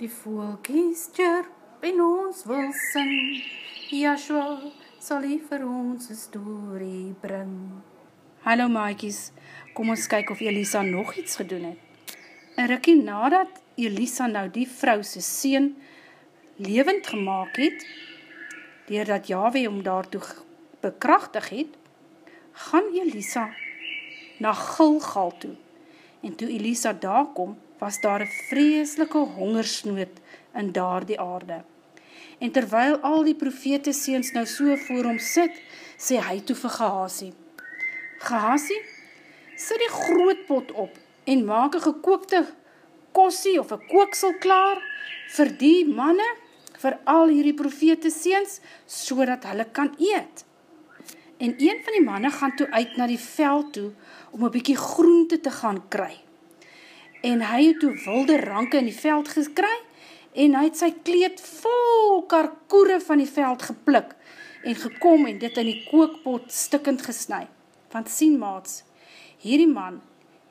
Die voelkies chirp en ons wil sing, Joshua sal hy vir ons een story bring. Hallo maaikies, kom ons kyk of Elisa nog iets gedoen het. En rikkie nadat Elisa nou die vrou sy sien levend gemaakt het, doordat Yahweh om daartoe bekrachtig het, gaan Elisa na Gilgal toe. En toe Elisa daar kom, was daar een vreselike hongersnood in daar die aarde. En terwyl al die profete seens nou so voor hom sit, sê hy toe vir Gehasie, Gehasie, sit die grootpot op en maak een gekookte kossie of een kooksel klaar vir die manne, vir al hierdie profete seens, so dat hulle kan eet. En een van die manne gaan toe uit na die veld toe, om een bykie groente te gaan kry en hy het toe wilde ranke in die veld gekry, en hy het sy kleed vol karkoere van die veld geplik, en gekom en dit in die kookpot stikkend gesnui. Want sien maats, hierdie man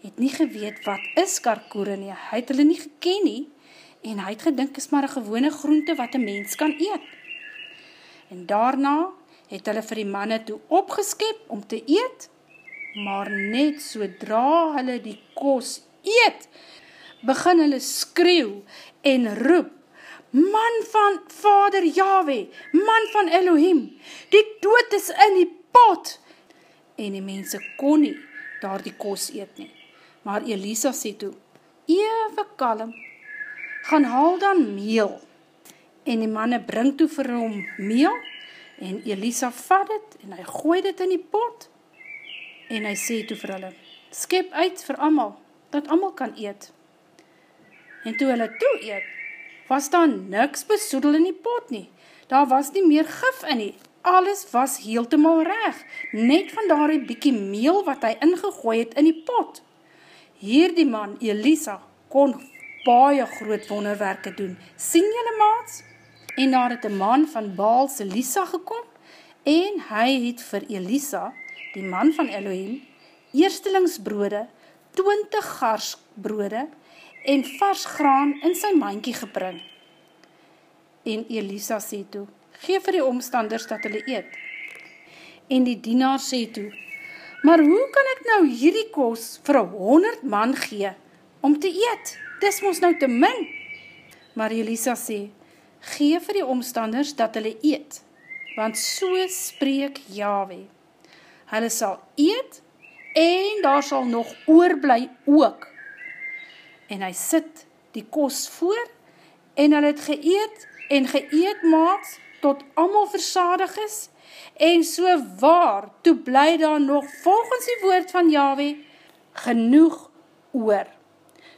het nie geweet wat is karkoere nie, hy het hulle nie geken nie, en hy het gedink is maar een gewone groente wat een mens kan eet. En daarna het hulle vir die manne toe opgeskep om te eet, maar net sodra hulle die kos eet, begin hulle skreeuw en roep, man van vader Yahweh, man van Elohim, die dood is in die pot, en die mense kon nie daar die kos eet nie. Maar Elisa sê toe, even kalm, gaan haal dan meel, en die manne bring toe vir hom meel, en Elisa vat het, en hy gooi dit in die pot, en hy sê toe vir hulle, skep uit vir amal, dat amal kan eet. En toe hulle toe eet, was daar niks besoedel in die pot nie. Daar was nie meer gif in nie. Alles was heeltemaal reg, net van daar die bykie meel wat hy ingegooi het in die pot. Hier die man, Elisa, kon baie groot wonderwerke doen. Sien jylle maats? En daar het een man van Baals Elisa gekom, en hy het vir Elisa, die man van Elohim, eerstelingsbrode 20 gars brode en vars graan in sy mankie gebring. En Elisa sê toe, geef vir die omstanders dat hulle eet. En die dienaar sê toe, maar hoe kan ek nou hierdie kos vir 100 man gee om te eet? Dis ons nou te min. Maar Elisa sê, geef vir die omstanders dat hulle eet, want so spreek Yahweh. Hulle sal eet en daar sal nog oorblij ook. En hy sit die kos voor, en hy het geëet, en geëet maat, tot amal versadig is, en so waar, toe bly daar nog, volgens die woord van Yahweh, genoeg oor.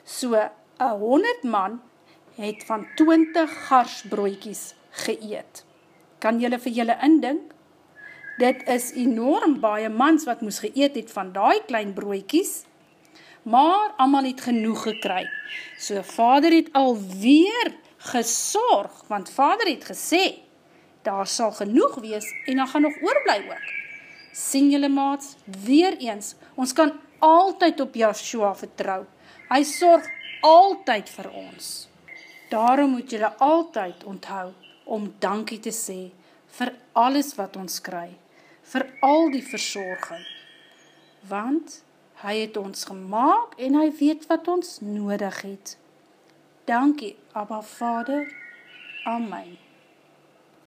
So, a honderd man, het van 20 garsbroekies geëet. Kan jylle vir jylle indink? Dit is enorm baie mans wat moes geëet het van die klein broekies, maar allemaal het genoeg gekry. So vader het alweer gesorg, want vader het gesê, daar sal genoeg wees en dan gaan nog oorblij ook. Sien jylle maats, weer eens, ons kan altyd op Joshua vertrouw. Hy sorg altyd vir ons. Daarom moet jylle altyd onthou om dankie te sê vir alles wat ons kry vir al die verzorging, want hy het ons gemaakt en hy weet wat ons nodig het. Dankie, Abba Vader, Amen.